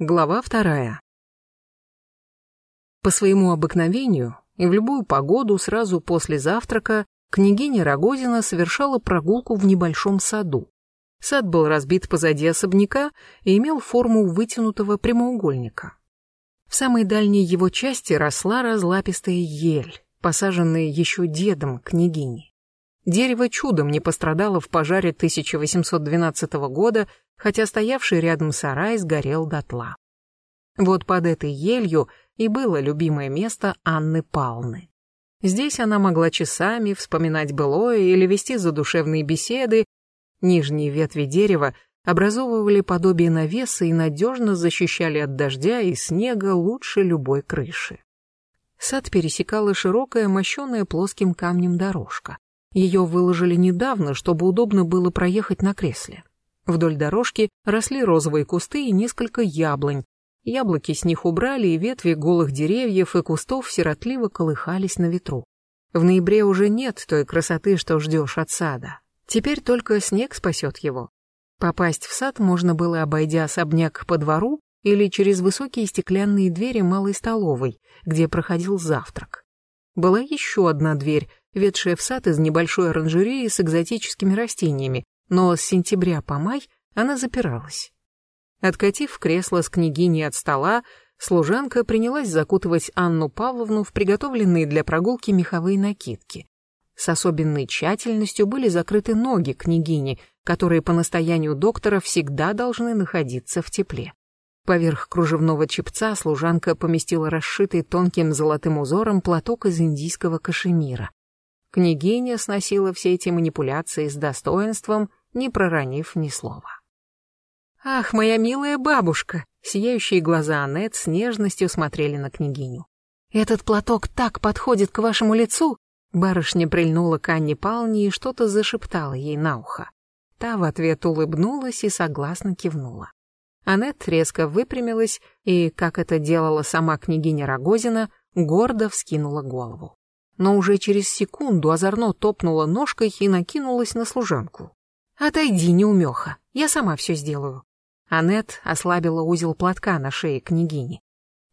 Глава вторая. По своему обыкновению и в любую погоду сразу после завтрака княгиня Рогозина совершала прогулку в небольшом саду. Сад был разбит позади особняка и имел форму вытянутого прямоугольника. В самой дальней его части росла разлапистая ель, посаженная еще дедом княгини. Дерево чудом не пострадало в пожаре 1812 года, хотя стоявший рядом сарай сгорел дотла. Вот под этой елью и было любимое место Анны Палны. Здесь она могла часами вспоминать былое или вести задушевные беседы. Нижние ветви дерева образовывали подобие навеса и надежно защищали от дождя и снега лучше любой крыши. Сад пересекала широкая, мощенная плоским камнем дорожка. Ее выложили недавно, чтобы удобно было проехать на кресле. Вдоль дорожки росли розовые кусты и несколько яблонь. Яблоки с них убрали, и ветви голых деревьев и кустов сиротливо колыхались на ветру. В ноябре уже нет той красоты, что ждешь от сада. Теперь только снег спасет его. Попасть в сад можно было, обойдя особняк по двору или через высокие стеклянные двери малой столовой, где проходил завтрак. Была еще одна дверь, ведшая в сад из небольшой оранжереи с экзотическими растениями, но с сентября по май она запиралась. Откатив кресло с княгиней от стола, служанка принялась закутывать Анну Павловну в приготовленные для прогулки меховые накидки. С особенной тщательностью были закрыты ноги княгини, которые по настоянию доктора всегда должны находиться в тепле. Поверх кружевного чепца служанка поместила расшитый тонким золотым узором платок из индийского кашемира. Княгиня сносила все эти манипуляции с достоинством, не проронив ни слова. «Ах, моя милая бабушка!» Сияющие глаза Аннет с нежностью смотрели на княгиню. «Этот платок так подходит к вашему лицу!» Барышня прильнула к Анне Палне и что-то зашептала ей на ухо. Та в ответ улыбнулась и согласно кивнула. Аннет резко выпрямилась и, как это делала сама княгиня Рогозина, гордо вскинула голову но уже через секунду озорно топнула ножкой и накинулась на служанку. «Отойди, неумеха, я сама все сделаю». Аннет ослабила узел платка на шее княгини.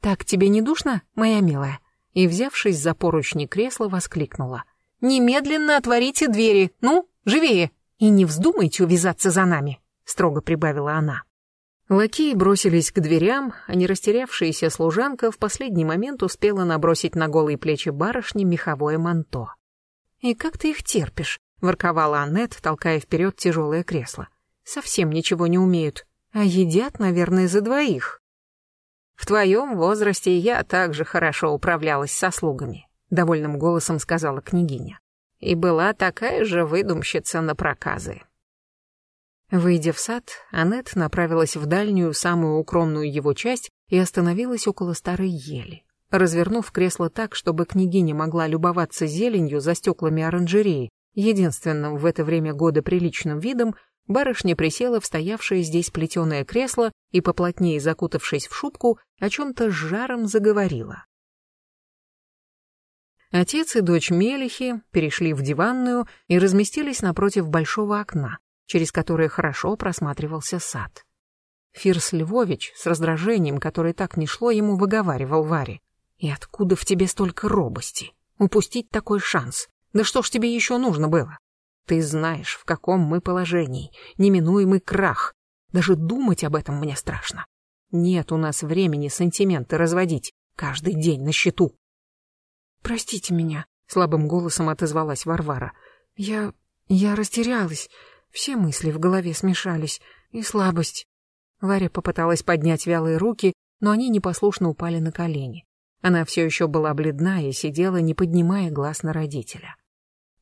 «Так тебе не душно, моя милая?» И, взявшись за поручни кресла, воскликнула. «Немедленно отворите двери, ну, живее! И не вздумайте увязаться за нами!» строго прибавила она. Лакеи бросились к дверям, а не растерявшаяся служанка в последний момент успела набросить на голые плечи барышни меховое манто. «И как ты их терпишь?» — ворковала Аннет, толкая вперед тяжелое кресло. «Совсем ничего не умеют, а едят, наверное, за двоих». «В твоем возрасте я также хорошо управлялась со слугами», — довольным голосом сказала княгиня. «И была такая же выдумщица на проказы. Выйдя в сад, Аннет направилась в дальнюю, самую укромную его часть и остановилась около старой ели. Развернув кресло так, чтобы княгиня могла любоваться зеленью за стеклами оранжереи, единственным в это время года приличным видом, барышня присела в стоявшее здесь плетеное кресло и, поплотнее закутавшись в шубку, о чем-то с жаром заговорила. Отец и дочь Мелихи перешли в диванную и разместились напротив большого окна, через которое хорошо просматривался сад. Фирс Львович с раздражением, которое так не шло, ему выговаривал Варе. «И откуда в тебе столько робости? Упустить такой шанс? Да что ж тебе еще нужно было? Ты знаешь, в каком мы положении, неминуемый крах. Даже думать об этом мне страшно. Нет у нас времени сантименты разводить, каждый день на счету». «Простите меня», — слабым голосом отозвалась Варвара. «Я... я растерялась. Все мысли в голове смешались, и слабость. Варя попыталась поднять вялые руки, но они непослушно упали на колени. Она все еще была бледна и сидела, не поднимая глаз на родителя.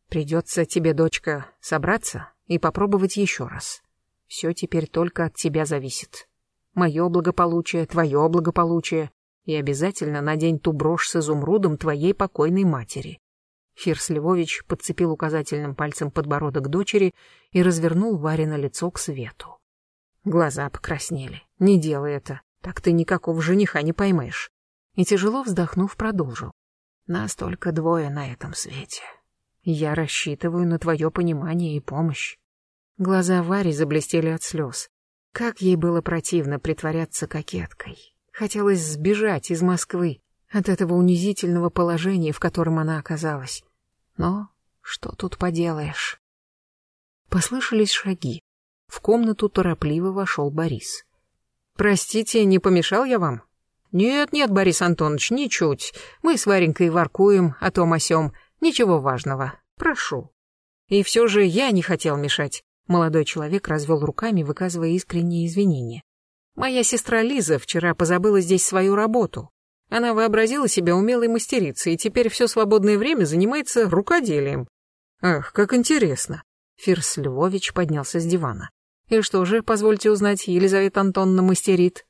«Придется тебе, дочка, собраться и попробовать еще раз. Все теперь только от тебя зависит. Мое благополучие, твое благополучие, и обязательно надень ту брошь с изумрудом твоей покойной матери. Фирс Львович подцепил указательным пальцем подбородок дочери и развернул Варе лицо к свету. Глаза покраснели. «Не делай это, так ты никакого жениха не поймаешь». И тяжело вздохнув, продолжил. «Нас только двое на этом свете. Я рассчитываю на твое понимание и помощь». Глаза Вари заблестели от слез. Как ей было противно притворяться кокеткой. Хотелось сбежать из Москвы от этого унизительного положения, в котором она оказалась. Но что тут поделаешь? Послышались шаги. В комнату торопливо вошел Борис. «Простите, не помешал я вам?» «Нет, нет, Борис Антонович, ничуть. Мы с Варенькой воркуем о том о сём. Ничего важного. Прошу». И все же я не хотел мешать. Молодой человек развел руками, выказывая искренние извинения. Моя сестра Лиза вчера позабыла здесь свою работу. Она вообразила себя умелой мастерицей и теперь все свободное время занимается рукоделием. Ах, как интересно. Фирс Львович поднялся с дивана. И что же, позвольте узнать, Елизавета Антоновна мастерит?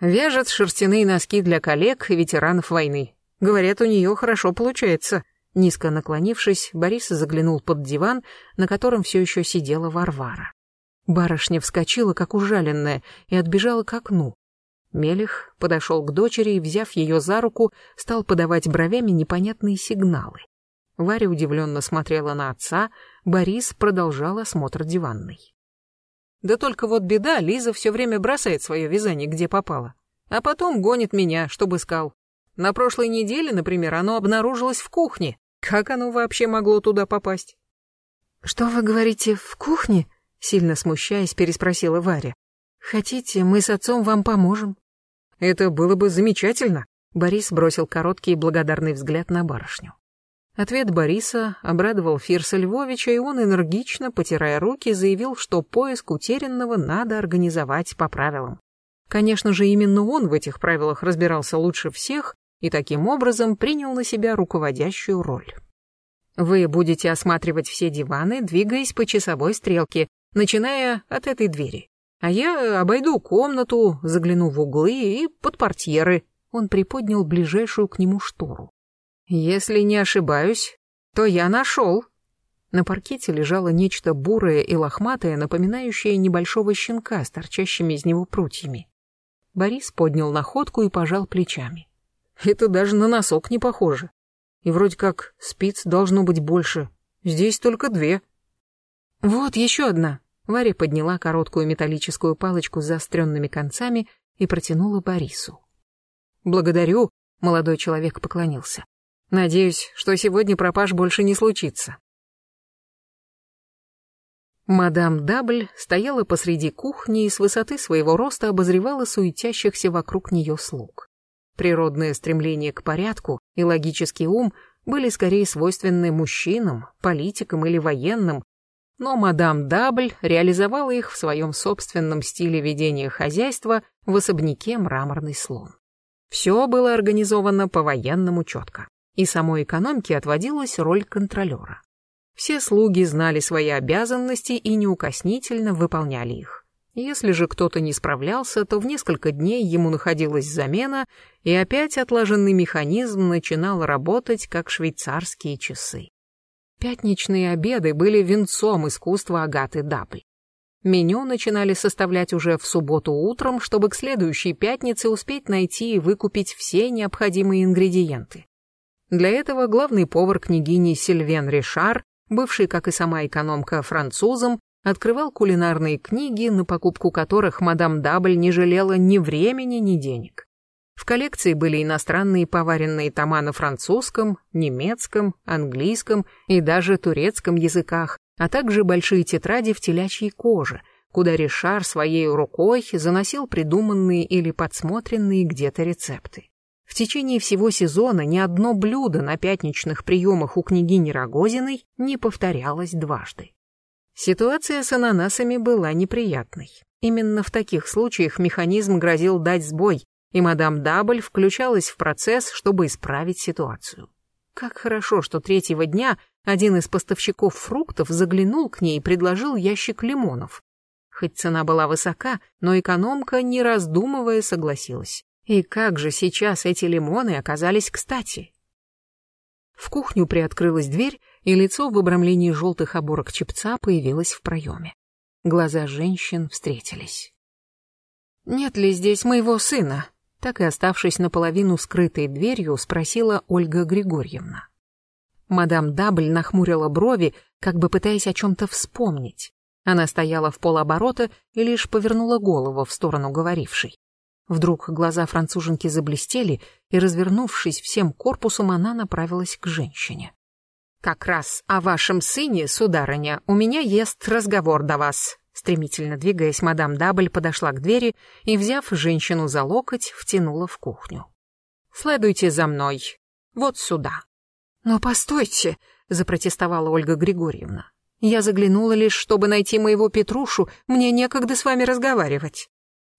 Вяжет шерстяные носки для коллег и ветеранов войны. Говорят, у нее хорошо получается. Низко наклонившись, Борис заглянул под диван, на котором все еще сидела Варвара. Барышня вскочила, как ужаленная, и отбежала к окну. Мелих подошел к дочери и, взяв ее за руку, стал подавать бровями непонятные сигналы. Варя удивленно смотрела на отца, Борис продолжал осмотр диванной. Да только вот беда, Лиза все время бросает свое вязание, где попало. А потом гонит меня, чтобы искал. На прошлой неделе, например, оно обнаружилось в кухне. Как оно вообще могло туда попасть? «Что вы говорите, в кухне?» Сильно смущаясь, переспросила Варя. «Хотите, мы с отцом вам поможем?» «Это было бы замечательно», — Борис бросил короткий и благодарный взгляд на барышню. Ответ Бориса обрадовал Фирса Львовича, и он энергично, потирая руки, заявил, что поиск утерянного надо организовать по правилам. Конечно же, именно он в этих правилах разбирался лучше всех, и таким образом принял на себя руководящую роль. Вы будете осматривать все диваны, двигаясь по часовой стрелке, начиная от этой двери. А я обойду комнату, загляну в углы и под портьеры. Он приподнял ближайшую к нему штору. Если не ошибаюсь, то я нашел. На паркете лежало нечто бурое и лохматое, напоминающее небольшого щенка с торчащими из него прутьями. Борис поднял находку и пожал плечами. Это даже на носок не похоже. И вроде как спиц должно быть больше. Здесь только две. Вот еще одна. Варя подняла короткую металлическую палочку с заостренными концами и протянула Борису. «Благодарю», — молодой человек поклонился. «Надеюсь, что сегодня пропаж больше не случится». Мадам Дабль стояла посреди кухни и с высоты своего роста обозревала суетящихся вокруг нее слуг. Природное стремление к порядку и логический ум были скорее свойственны мужчинам, политикам или военным, но мадам Дабль реализовала их в своем собственном стиле ведения хозяйства в особняке «Мраморный слон». Все было организовано по-военному четко, и самой экономке отводилась роль контролера. Все слуги знали свои обязанности и неукоснительно выполняли их. Если же кто-то не справлялся, то в несколько дней ему находилась замена, и опять отлаженный механизм начинал работать, как швейцарские часы. Пятничные обеды были венцом искусства Агаты Дабль. Меню начинали составлять уже в субботу утром, чтобы к следующей пятнице успеть найти и выкупить все необходимые ингредиенты. Для этого главный повар княгини Сильвен Ришар, бывший, как и сама экономка, французом, открывал кулинарные книги, на покупку которых мадам Дабль не жалела ни времени, ни денег. В коллекции были иностранные поваренные тома на французском, немецком, английском и даже турецком языках, а также большие тетради в телячьей коже, куда Ришар своей рукой заносил придуманные или подсмотренные где-то рецепты. В течение всего сезона ни одно блюдо на пятничных приемах у княгини Рогозиной не повторялось дважды. Ситуация с ананасами была неприятной. Именно в таких случаях механизм грозил дать сбой, и мадам Дабль включалась в процесс, чтобы исправить ситуацию. Как хорошо, что третьего дня один из поставщиков фруктов заглянул к ней и предложил ящик лимонов. Хоть цена была высока, но экономка, не раздумывая, согласилась. И как же сейчас эти лимоны оказались кстати? В кухню приоткрылась дверь, и лицо в обрамлении желтых оборок чепца появилось в проеме. Глаза женщин встретились. «Нет ли здесь моего сына?» Так и оставшись наполовину скрытой дверью, спросила Ольга Григорьевна. Мадам Дабль нахмурила брови, как бы пытаясь о чем-то вспомнить. Она стояла в полоборота и лишь повернула голову в сторону говорившей. Вдруг глаза француженки заблестели, и, развернувшись всем корпусом, она направилась к женщине. «Как раз о вашем сыне, сударыня, у меня есть разговор до вас». Стремительно двигаясь, мадам Дабль подошла к двери и, взяв женщину за локоть, втянула в кухню. «Следуйте за мной. Вот сюда». «Но постойте», — запротестовала Ольга Григорьевна. «Я заглянула лишь, чтобы найти моего Петрушу, мне некогда с вами разговаривать».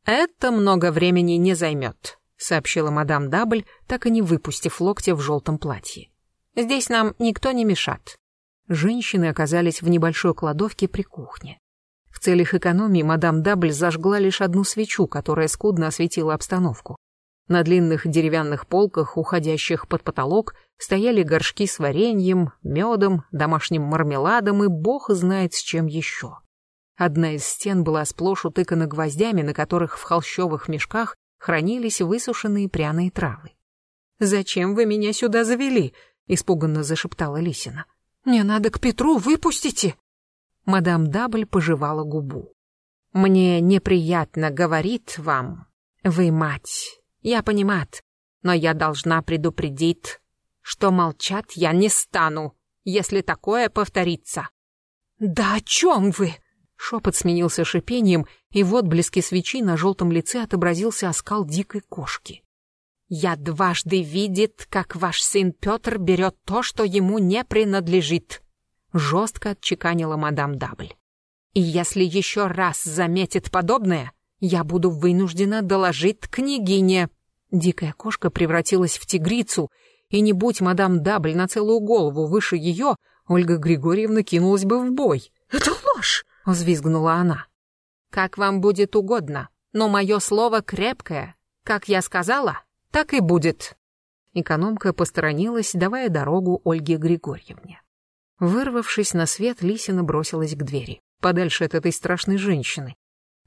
«Это много времени не займет», — сообщила мадам Дабль, так и не выпустив локтя в желтом платье. «Здесь нам никто не мешает». Женщины оказались в небольшой кладовке при кухне. В целях экономии мадам Дабль зажгла лишь одну свечу, которая скудно осветила обстановку. На длинных деревянных полках, уходящих под потолок, стояли горшки с вареньем, медом, домашним мармеладом и бог знает с чем еще. Одна из стен была сплошь утыкана гвоздями, на которых в холщовых мешках хранились высушенные пряные травы. «Зачем вы меня сюда завели?» — испуганно зашептала Лисина. «Мне надо к Петру, выпустите!» Мадам Дабль пожевала губу. «Мне неприятно говорить вам. Вы мать. Я понимаю, но я должна предупредить, что молчать я не стану, если такое повторится». «Да о чем вы?» Шепот сменился шипением, и в отблеске свечи на желтом лице отобразился оскал дикой кошки. «Я дважды видит, как ваш сын Петр берет то, что ему не принадлежит», — жестко отчеканила мадам Дабль. «И если еще раз заметит подобное, я буду вынуждена доложить княгине». Дикая кошка превратилась в тигрицу, и не будь мадам Дабль на целую голову выше ее, Ольга Григорьевна кинулась бы в бой. «Это ложь!» — взвизгнула она. «Как вам будет угодно, но мое слово крепкое. Как я сказала, так и будет». Экономка посторонилась, давая дорогу Ольге Григорьевне. Вырвавшись на свет, Лисина бросилась к двери, подальше от этой страшной женщины.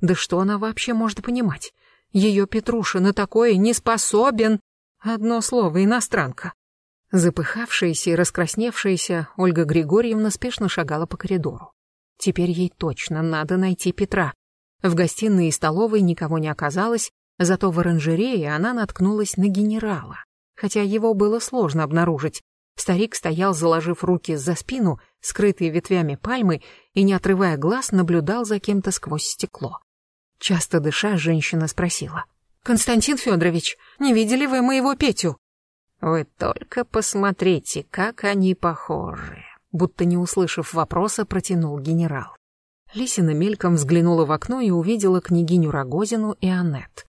Да что она вообще может понимать? Ее Петруша на такое не способен. Одно слово — иностранка. Запыхавшаяся и раскрасневшаяся, Ольга Григорьевна спешно шагала по коридору. Теперь ей точно надо найти Петра. В гостиной и столовой никого не оказалось, зато в оранжерее она наткнулась на генерала. Хотя его было сложно обнаружить. Старик стоял, заложив руки за спину, скрытые ветвями пальмы, и, не отрывая глаз, наблюдал за кем-то сквозь стекло. Часто дыша, женщина спросила. «Константин Федорович, не видели вы моего Петю?» «Вы только посмотрите, как они похожи», будто не услышав вопроса, протянул генерал. Лисина мельком взглянула в окно и увидела княгиню Рогозину и Аннет.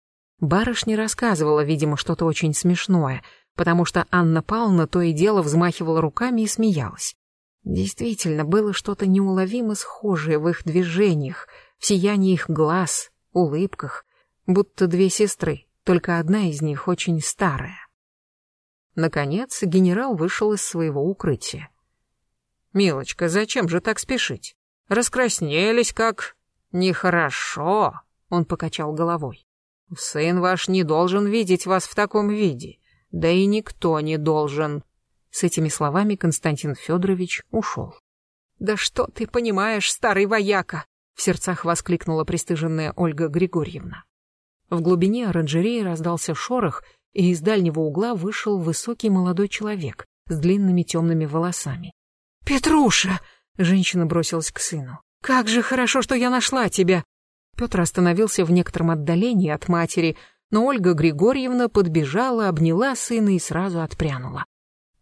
Барышня рассказывала, видимо, что-то очень смешное, потому что Анна Павловна то и дело взмахивала руками и смеялась. Действительно, было что-то неуловимо схожее в их движениях, в сиянии их глаз, улыбках, будто две сестры, только одна из них очень старая. Наконец генерал вышел из своего укрытия. «Милочка, зачем же так спешить? Раскраснелись как...» «Нехорошо», — он покачал головой. «Сын ваш не должен видеть вас в таком виде, да и никто не должен». С этими словами Константин Федорович ушел. «Да что ты понимаешь, старый вояка!» — в сердцах воскликнула пристыженная Ольга Григорьевна. В глубине оранжереи раздался шорох, и из дальнего угла вышел высокий молодой человек с длинными темными волосами. «Петруша!» — женщина бросилась к сыну. «Как же хорошо, что я нашла тебя!» Петр остановился в некотором отдалении от матери, но Ольга Григорьевна подбежала, обняла сына и сразу отпрянула.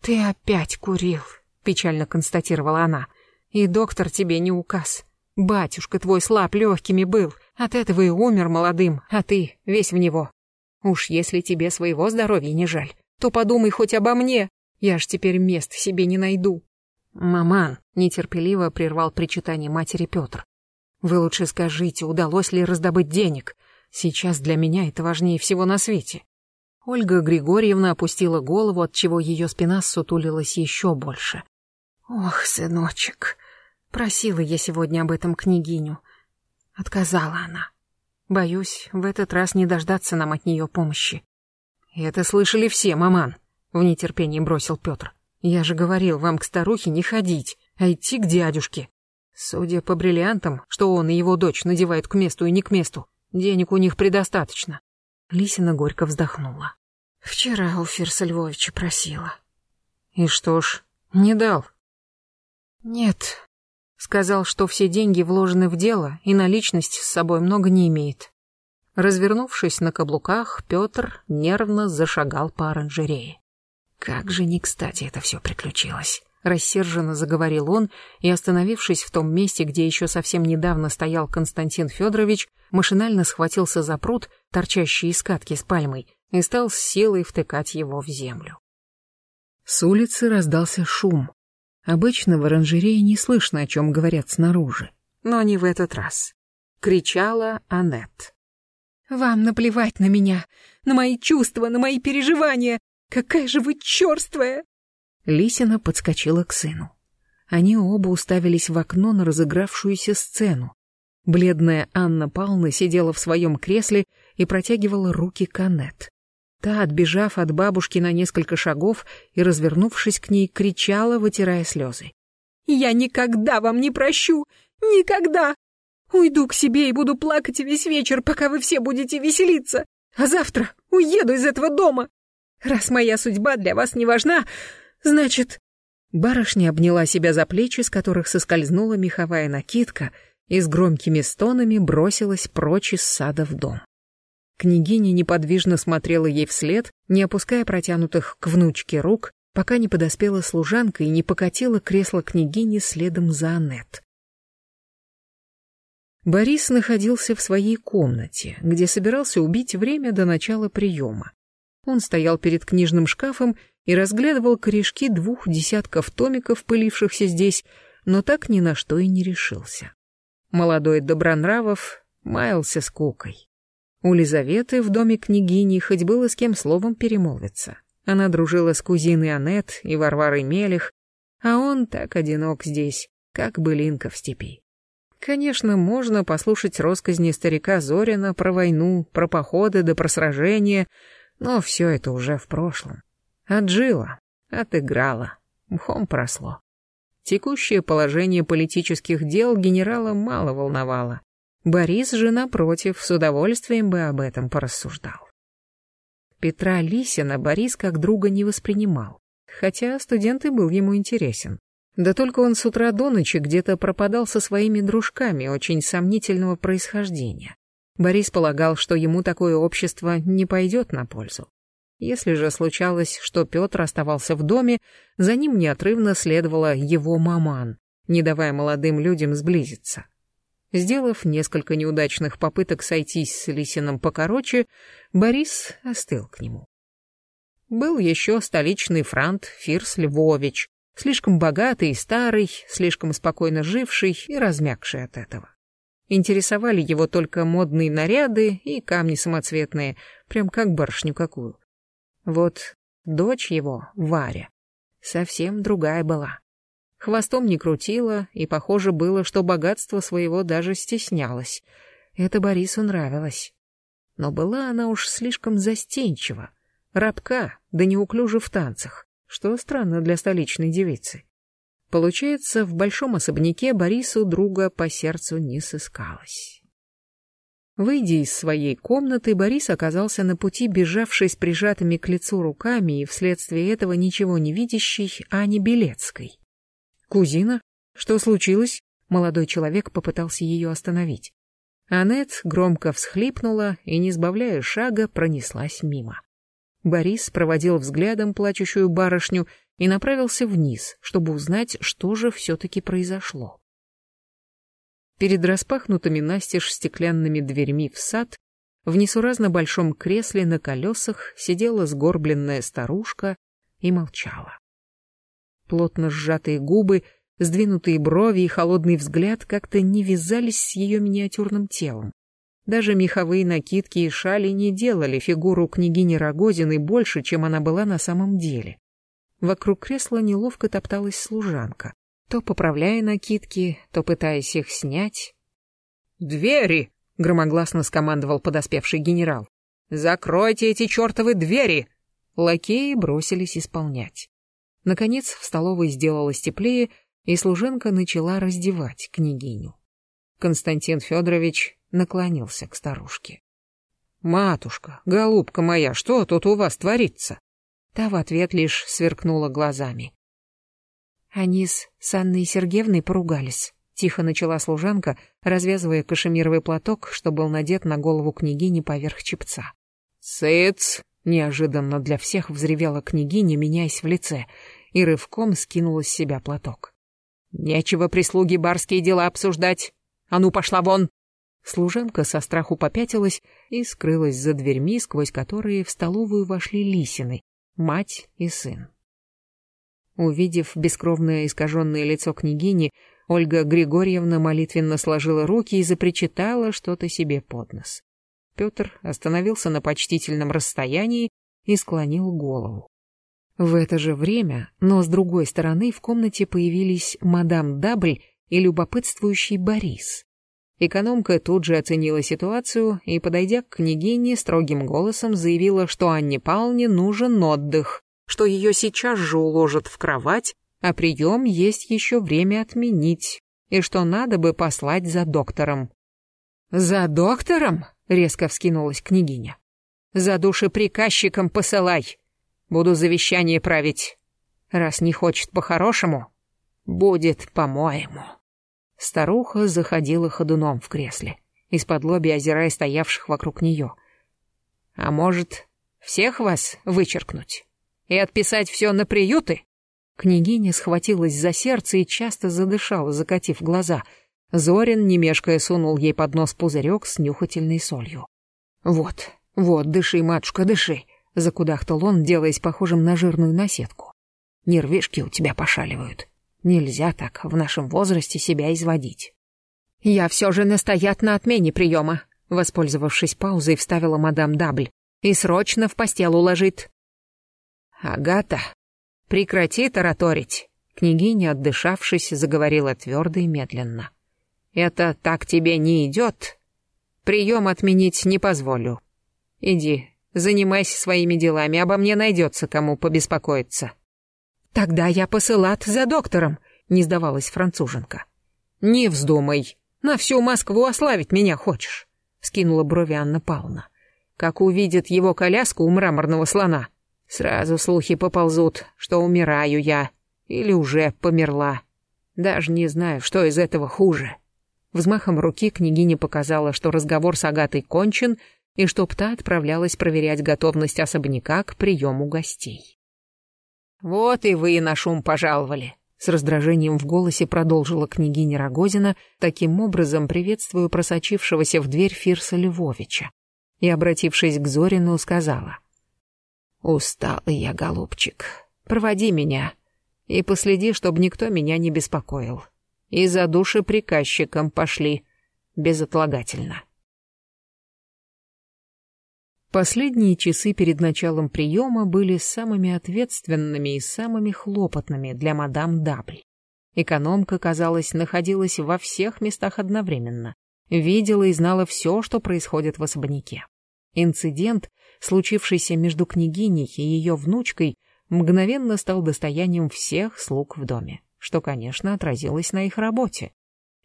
«Ты опять курил», — печально констатировала она. «И доктор тебе не указ. Батюшка твой слаб легкими был, от этого и умер молодым, а ты весь в него. Уж если тебе своего здоровья не жаль, то подумай хоть обо мне, я ж теперь мест себе не найду». «Маман», — нетерпеливо прервал причитание матери Петр. «Вы лучше скажите, удалось ли раздобыть денег? Сейчас для меня это важнее всего на свете». Ольга Григорьевна опустила голову, от чего ее спина сутулилась еще больше. «Ох, сыночек, просила я сегодня об этом княгиню. Отказала она. Боюсь, в этот раз не дождаться нам от нее помощи». «Это слышали все, маман», — в нетерпении бросил Петр. Я же говорил вам к старухе не ходить, а идти к дядюшке. Судя по бриллиантам, что он и его дочь надевают к месту и не к месту, денег у них предостаточно. Лисина горько вздохнула. Вчера у Фирса Львовича просила. И что ж, не дал? Нет. Сказал, что все деньги вложены в дело, и наличность с собой много не имеет. Развернувшись на каблуках, Петр нервно зашагал по оранжерее. Как же не кстати это все приключилось. Рассерженно заговорил он и, остановившись в том месте, где еще совсем недавно стоял Константин Федорович, машинально схватился за пруд, торчащий из катки с пальмой, и стал с силой втыкать его в землю. С улицы раздался шум. Обычно в оранжерее не слышно, о чем говорят снаружи. Но не в этот раз. Кричала Аннет. «Вам наплевать на меня, на мои чувства, на мои переживания! Какая же вы черствая!» Лисина подскочила к сыну. Они оба уставились в окно на разыгравшуюся сцену. Бледная Анна Павловна сидела в своем кресле и протягивала руки к Аннет. Та, отбежав от бабушки на несколько шагов и, развернувшись к ней, кричала, вытирая слезы. «Я никогда вам не прощу! Никогда! Уйду к себе и буду плакать весь вечер, пока вы все будете веселиться, а завтра уеду из этого дома! Раз моя судьба для вас не важна, значит...» Барышня обняла себя за плечи, с которых соскользнула меховая накидка, и с громкими стонами бросилась прочь из сада в дом. Княгиня неподвижно смотрела ей вслед, не опуская протянутых к внучке рук, пока не подоспела служанка и не покатила кресло княгини следом за Аннет. Борис находился в своей комнате, где собирался убить время до начала приема. Он стоял перед книжным шкафом и разглядывал корешки двух десятков томиков, пылившихся здесь, но так ни на что и не решился. Молодой Добронравов маялся скукой. У Лизаветы в доме княгини хоть было с кем словом перемолвиться. Она дружила с кузиной Анет и Варварой Мелих, а он так одинок здесь, как былинка в степи. Конечно, можно послушать росказни старика Зорина про войну, про походы да про сражения, но все это уже в прошлом. Отжила, отыграла, мхом просло. Текущее положение политических дел генерала мало волновало. Борис же, напротив, с удовольствием бы об этом порассуждал. Петра Лисина Борис как друга не воспринимал, хотя студент и был ему интересен. Да только он с утра до ночи где-то пропадал со своими дружками очень сомнительного происхождения. Борис полагал, что ему такое общество не пойдет на пользу. Если же случалось, что Петр оставался в доме, за ним неотрывно следовала его маман, не давая молодым людям сблизиться. Сделав несколько неудачных попыток сойтись с Лисиным покороче, Борис остыл к нему. Был еще столичный франт Фирс Львович, слишком богатый и старый, слишком спокойно живший и размягший от этого. Интересовали его только модные наряды и камни самоцветные, прям как барышню какую. Вот дочь его, Варя, совсем другая была хвостом не крутила, и похоже было, что богатство своего даже стеснялось. Это Борису нравилось. Но была она уж слишком застенчива, рабка, да неуклюжа в танцах, что странно для столичной девицы. Получается, в большом особняке Борису друга по сердцу не сыскалось. Выйдя из своей комнаты, Борис оказался на пути, бежавшей с прижатыми к лицу руками и вследствие этого ничего не видящей Ани Белецкой. «Кузина? Что случилось?» Молодой человек попытался ее остановить. Аннет громко всхлипнула и, не сбавляя шага, пронеслась мимо. Борис проводил взглядом плачущую барышню и направился вниз, чтобы узнать, что же все-таки произошло. Перед распахнутыми настежь стеклянными дверьми в сад в несуразно большом кресле на колесах сидела сгорбленная старушка и молчала. Плотно сжатые губы, сдвинутые брови и холодный взгляд как-то не вязались с ее миниатюрным телом. Даже меховые накидки и шали не делали фигуру княгини Рогозиной больше, чем она была на самом деле. Вокруг кресла неловко топталась служанка, то поправляя накидки, то пытаясь их снять. «Двери!» — громогласно скомандовал подоспевший генерал. «Закройте эти чертовы двери!» Лакеи бросились исполнять. Наконец в столовой сделалось теплее, и служенка начала раздевать княгиню. Константин Федорович наклонился к старушке. «Матушка, голубка моя, что тут у вас творится?» Та в ответ лишь сверкнула глазами. Они с Анной Сергеевной поругались. Тихо начала служанка, развязывая кашемировый платок, что был надет на голову княгини поверх чепца. «Сыц!» — неожиданно для всех взревела княгиня, меняясь в лице, и рывком скинула с себя платок. «Нечего прислуги барские дела обсуждать. А ну, пошла вон!» Служанка со страху попятилась и скрылась за дверьми, сквозь которые в столовую вошли Лисины, мать и сын. Увидев бескровное искаженное лицо княгини, Ольга Григорьевна молитвенно сложила руки и запричитала что-то себе под нос. Петр остановился на почтительном расстоянии и склонил голову. В это же время, но с другой стороны, в комнате появились мадам Дабль и любопытствующий Борис. Экономка тут же оценила ситуацию и, подойдя к княгине, строгим голосом заявила, что Анне Павловне нужен отдых, что ее сейчас же уложат в кровать, а прием есть еще время отменить, и что надо бы послать за доктором. «За доктором?» — резко вскинулась княгиня. «За душеприказчиком посылай. Буду завещание править. Раз не хочет по-хорошему, будет по-моему». Старуха заходила ходуном в кресле, из-под лоби озирая стоявших вокруг нее. «А может, всех вас вычеркнуть? И отписать все на приюты?» Княгиня схватилась за сердце и часто задышала, закатив глаза. Зорин, не мешкая, сунул ей под нос пузырек с нюхательной солью. «Вот, вот, дыши, матушка, дыши!» — закудахтал он, делаясь похожим на жирную наседку. «Нервишки у тебя пошаливают. Нельзя так в нашем возрасте себя изводить. «Я все же настоят на отмене приема», — воспользовавшись паузой, вставила мадам Дабль. «И срочно в постел уложит». «Агата, прекрати тараторить», — княгиня, отдышавшись, заговорила твердо и медленно. «Это так тебе не идет. Прием отменить не позволю. Иди, занимайся своими делами, обо мне найдется кому побеспокоиться». «Тогда я посылат за доктором», — не сдавалась француженка. «Не вздумай. На всю Москву ославить меня хочешь», — скинула брови Анна Павловна. «Как увидит его коляску у мраморного слона, сразу слухи поползут, что умираю я или уже померла. Даже не знаю, что из этого хуже». Взмахом руки княгиня показала, что разговор с Агатой кончен, и чтоб та отправлялась проверять готовность особняка к приему гостей. «Вот и вы на шум пожаловали», — с раздражением в голосе продолжила княгиня Рогозина, таким образом приветствуя просочившегося в дверь Фирса Львовича. И, обратившись к Зорину, сказала. «Устал я, голубчик. Проводи меня и последи, чтобы никто меня не беспокоил. И за души приказчиком пошли безотлагательно». Последние часы перед началом приема были самыми ответственными и самыми хлопотными для мадам Дабль. Экономка, казалось, находилась во всех местах одновременно, видела и знала все, что происходит в особняке. Инцидент, случившийся между княгиней и ее внучкой, мгновенно стал достоянием всех слуг в доме, что, конечно, отразилось на их работе.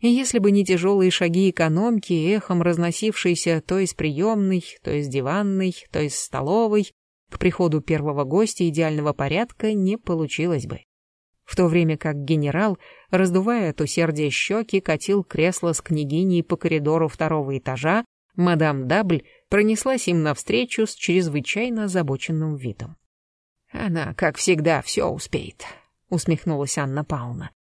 И если бы не тяжелые шаги экономки, эхом разносившиеся то из приемной, то из диванной, то из столовой, к приходу первого гостя идеального порядка не получилось бы. В то время как генерал, раздувая от усердия щеки, катил кресло с княгиней по коридору второго этажа, мадам Дабль пронеслась им навстречу с чрезвычайно озабоченным видом. «Она, как всегда, все успеет», — усмехнулась Анна Павловна.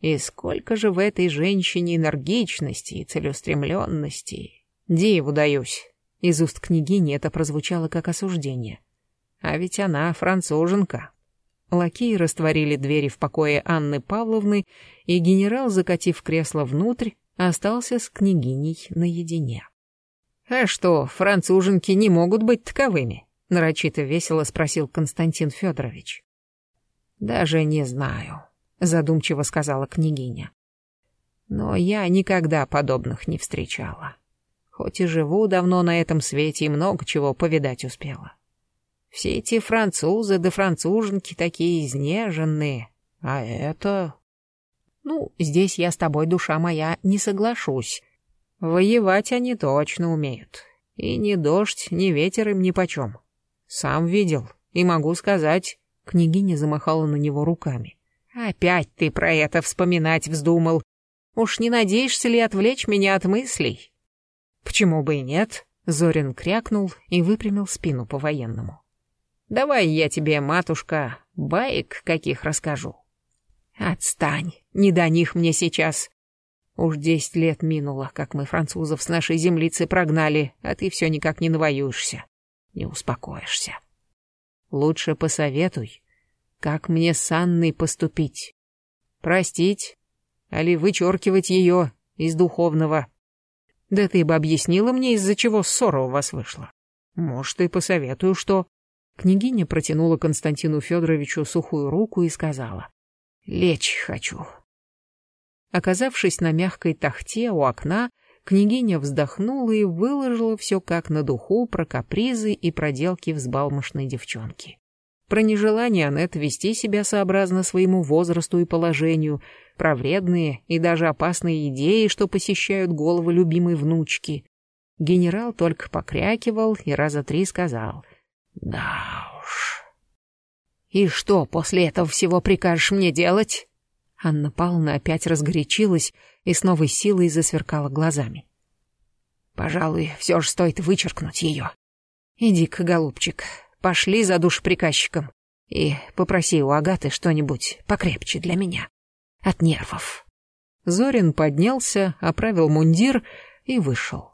И сколько же в этой женщине энергичности и целеустремленности. Диву даюсь. Из уст княгини это прозвучало как осуждение. А ведь она француженка. Лакеи растворили двери в покое Анны Павловны, и генерал, закатив кресло внутрь, остался с княгиней наедине. «А что, француженки не могут быть таковыми?» — нарочито весело спросил Константин Федорович. «Даже не знаю», задумчиво сказала княгиня. Но я никогда подобных не встречала. Хоть и живу давно на этом свете и много чего повидать успела. Все эти французы да француженки такие изнеженные, а это... Ну, здесь я с тобой, душа моя, не соглашусь. Воевать они точно умеют. И ни дождь, ни ветер им нипочем. Сам видел, и могу сказать...» Княгиня замахала на него руками. «Опять ты про это вспоминать вздумал. Уж не надеешься ли отвлечь меня от мыслей?» «Почему бы и нет?» Зорин крякнул и выпрямил спину по-военному. «Давай я тебе, матушка, баек каких расскажу». «Отстань, не до них мне сейчас. Уж десять лет минуло, как мы французов с нашей землицы прогнали, а ты все никак не навоюешься, не успокоишься. Лучше посоветуй, как мне с Анной поступить. Простить, али вычеркивать ее из духовного. Да ты бы объяснила мне, из-за чего ссора у вас вышла. Может, и посоветую, что...» Княгиня протянула Константину Федоровичу сухую руку и сказала. «Лечь хочу». Оказавшись на мягкой тахте у окна, княгиня вздохнула и выложила все как на духу про капризы и проделки взбалмошной девчонки. Про нежелание Аннет вести себя сообразно своему возрасту и положению, про вредные и даже опасные идеи, что посещают головы любимой внучки. Генерал только покрякивал и раза три сказал — да уж. И что после этого всего прикажешь мне делать? Анна Павловна опять разгорячилась и с новой силой засверкала глазами. Пожалуй, все же стоит вычеркнуть ее. Иди-ка, голубчик, пошли за душеприказчиком и попроси у Агаты что-нибудь покрепче для меня. От нервов. Зорин поднялся, оправил мундир и вышел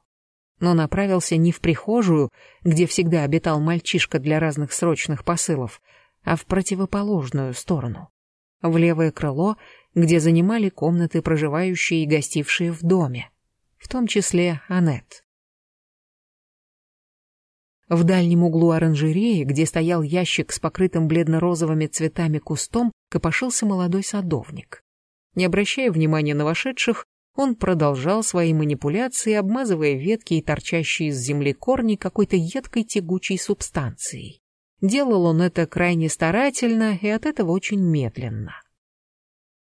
но направился не в прихожую, где всегда обитал мальчишка для разных срочных посылов, а в противоположную сторону. В левое крыло, где занимали комнаты проживающие и гостившие в доме, в том числе Аннет. В дальнем углу оранжереи, где стоял ящик с покрытым бледно-розовыми цветами кустом, копошился молодой садовник. Не обращая внимания на вошедших, он продолжал свои манипуляции, обмазывая ветки и торчащие из земли корни какой-то едкой тягучей субстанцией. Делал он это крайне старательно и от этого очень медленно.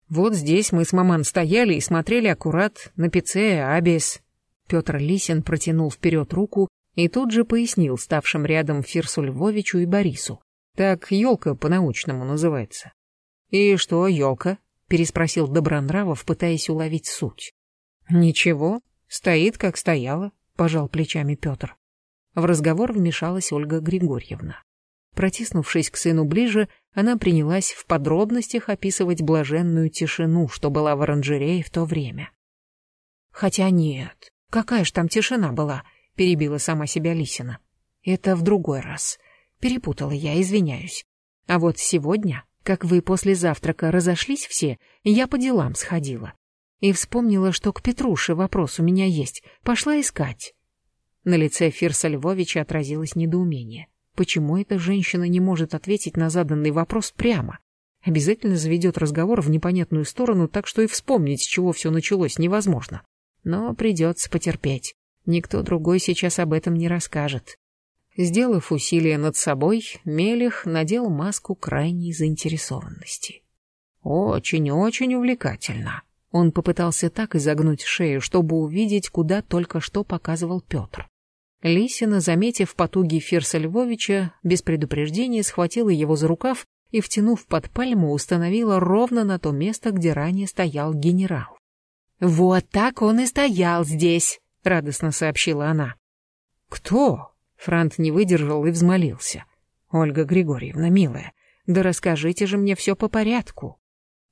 Вот здесь мы с маман стояли и смотрели аккурат на пице Абис. Петр Лисин протянул вперед руку и тут же пояснил ставшим рядом Фирсу Львовичу и Борису. Так елка по-научному называется. И что елка? переспросил Добронравов, пытаясь уловить суть. «Ничего, стоит, как стояла», — пожал плечами Петр. В разговор вмешалась Ольга Григорьевна. Протиснувшись к сыну ближе, она принялась в подробностях описывать блаженную тишину, что была в оранжерее в то время. «Хотя нет, какая ж там тишина была», — перебила сама себя Лисина. «Это в другой раз. Перепутала я, извиняюсь. А вот сегодня, как вы после завтрака разошлись все, я по делам сходила и вспомнила, что к Петруше вопрос у меня есть. Пошла искать. На лице Фирса Львовича отразилось недоумение. Почему эта женщина не может ответить на заданный вопрос прямо? Обязательно заведет разговор в непонятную сторону, так что и вспомнить, с чего все началось, невозможно. Но придется потерпеть. Никто другой сейчас об этом не расскажет. Сделав усилие над собой, Мелих надел маску крайней заинтересованности. Очень-очень увлекательно. Он попытался так изогнуть шею, чтобы увидеть, куда только что показывал Петр. Лисина, заметив потуги Фирса Львовича, без предупреждения схватила его за рукав и, втянув под пальму, установила ровно на то место, где ранее стоял генерал. «Вот так он и стоял здесь», — радостно сообщила она. «Кто?» — Франт не выдержал и взмолился. «Ольга Григорьевна, милая, да расскажите же мне все по порядку».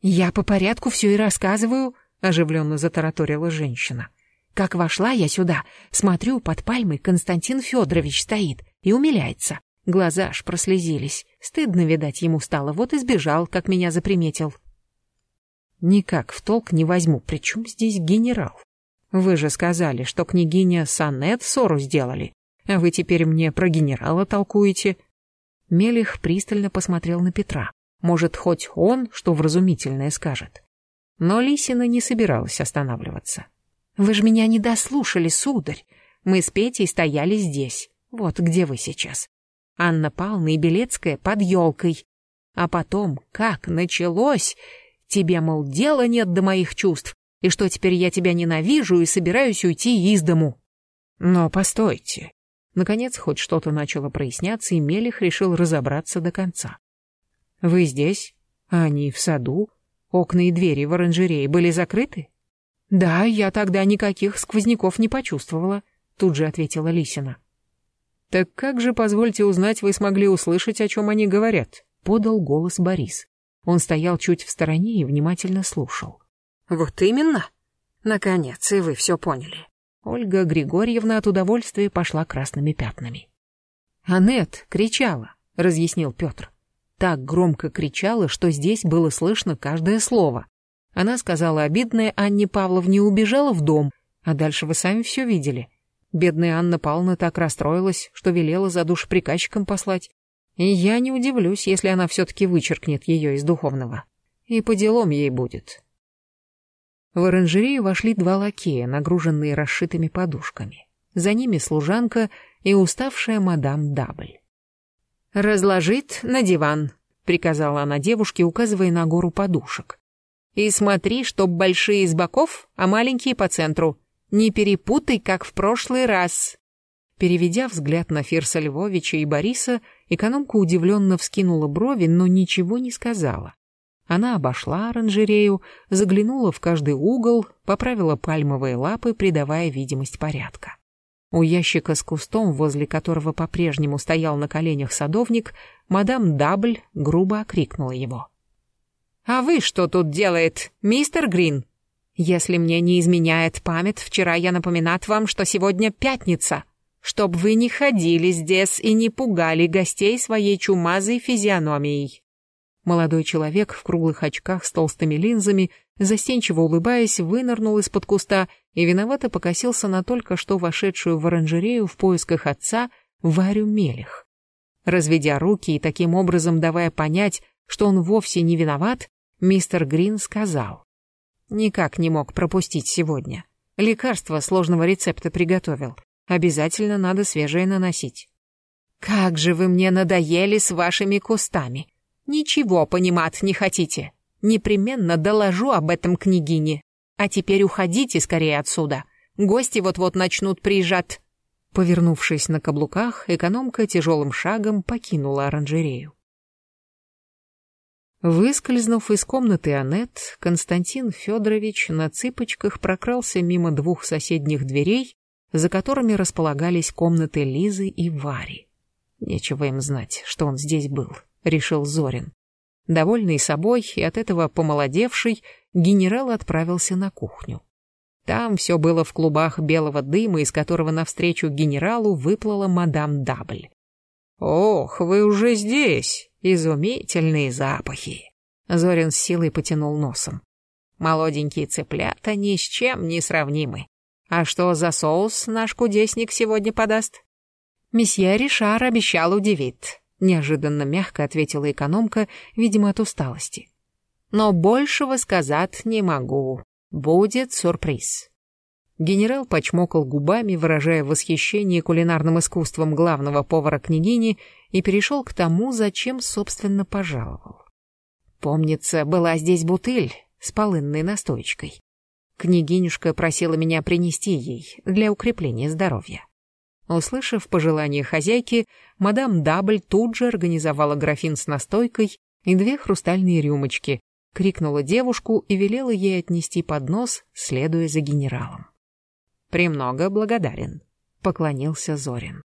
«Я по порядку все и рассказываю», — оживленно затараторила женщина. «Как вошла я сюда, смотрю, под пальмой Константин Федорович стоит и умиляется. Глаза аж прослезились. Стыдно, видать, ему стало, вот и сбежал, как меня заприметил». «Никак в толк не возьму, при чем здесь генерал? Вы же сказали, что княгиня Санет ссору сделали, а вы теперь мне про генерала толкуете». Мелих пристально посмотрел на Петра. Может, хоть он что вразумительное скажет. Но Лисина не собиралась останавливаться. «Вы же меня не дослушали, сударь. Мы с Петей стояли здесь. Вот где вы сейчас. Анна Павловна и Белецкая под елкой. А потом, как началось... Тебе, мол, дела нет до моих чувств, и что теперь я тебя ненавижу и собираюсь уйти из дому. Но постойте. Наконец, хоть что-то начало проясняться, и Мелих решил разобраться до конца. Вы здесь, а они в саду? Окна и двери в оранжерее были закрыты? Да, я тогда никаких сквозняков не почувствовала, тут же ответила Лисина. Так как же, позвольте узнать, вы смогли услышать, о чем они говорят? Подал голос Борис. Он стоял чуть в стороне и внимательно слушал. «Вот именно. Наконец, и вы все поняли». Ольга Григорьевна от удовольствия пошла красными пятнами. «Анет кричала», — разъяснил Петр. Так громко кричала, что здесь было слышно каждое слово. Она сказала обидное Анне Павловне убежала в дом, а дальше вы сами все видели. Бедная Анна Павловна так расстроилась, что велела за душ приказчикам послать. И я не удивлюсь, если она все-таки вычеркнет ее из духовного. И по делам ей будет. В оранжерею вошли два лакея, нагруженные расшитыми подушками. За ними служанка и уставшая мадам Дабль. «Разложит на диван», — приказала она девушке, указывая на гору подушек. «И смотри, чтоб большие с боков, а маленькие по центру. Не перепутай, как в прошлый раз». Переведя взгляд на Фирса Львовича и Бориса, экономка удивленно вскинула брови, но ничего не сказала. Она обошла оранжерею, заглянула в каждый угол, поправила пальмовые лапы, придавая видимость порядка. У ящика с кустом, возле которого по-прежнему стоял на коленях садовник, мадам Дабль грубо окрикнула его. «А вы что тут делает, мистер Грин? Если мне не изменяет память, вчера я напоминат вам, что сегодня пятница» чтоб вы не ходили здесь и не пугали гостей своей чумазой физиономией». Молодой человек в круглых очках с толстыми линзами, застенчиво улыбаясь, вынырнул из-под куста и виновато покосился на только что вошедшую в оранжерею в поисках отца Варю Мелих. Разведя руки и таким образом давая понять, что он вовсе не виноват, мистер Грин сказал. «Никак не мог пропустить сегодня. Лекарство сложного рецепта приготовил. Обязательно надо свежее наносить. «Как же вы мне надоели с вашими кустами! Ничего понимать не хотите! Непременно доложу об этом княгине! А теперь уходите скорее отсюда! Гости вот-вот начнут приезжать!» Повернувшись на каблуках, экономка тяжелым шагом покинула оранжерею. Выскользнув из комнаты Анет, Константин Федорович на цыпочках прокрался мимо двух соседних дверей за которыми располагались комнаты Лизы и Вари. Нечего им знать, что он здесь был, решил Зорин. Довольный собой и от этого помолодевший, генерал отправился на кухню. Там все было в клубах белого дыма, из которого навстречу генералу выплыла мадам Дабль. «Ох, вы уже здесь! Изумительные запахи!» Зорин с силой потянул носом. «Молоденькие цыплята ни с чем не сравнимы. А что за соус наш кудесник сегодня подаст? Месье Ришар обещал удивить. Неожиданно мягко ответила экономка, видимо, от усталости. Но большего сказать не могу. Будет сюрприз. Генерал почмокал губами, выражая восхищение кулинарным искусством главного повара княгини, и перешел к тому, зачем, собственно, пожаловал. Помнится, была здесь бутыль с полынной настойкой. Княгинюшка просила меня принести ей для укрепления здоровья. Услышав пожелание хозяйки, мадам Дабль тут же организовала графин с настойкой и две хрустальные рюмочки, крикнула девушку и велела ей отнести поднос, следуя за генералом. «Премного благодарен», — поклонился Зорин.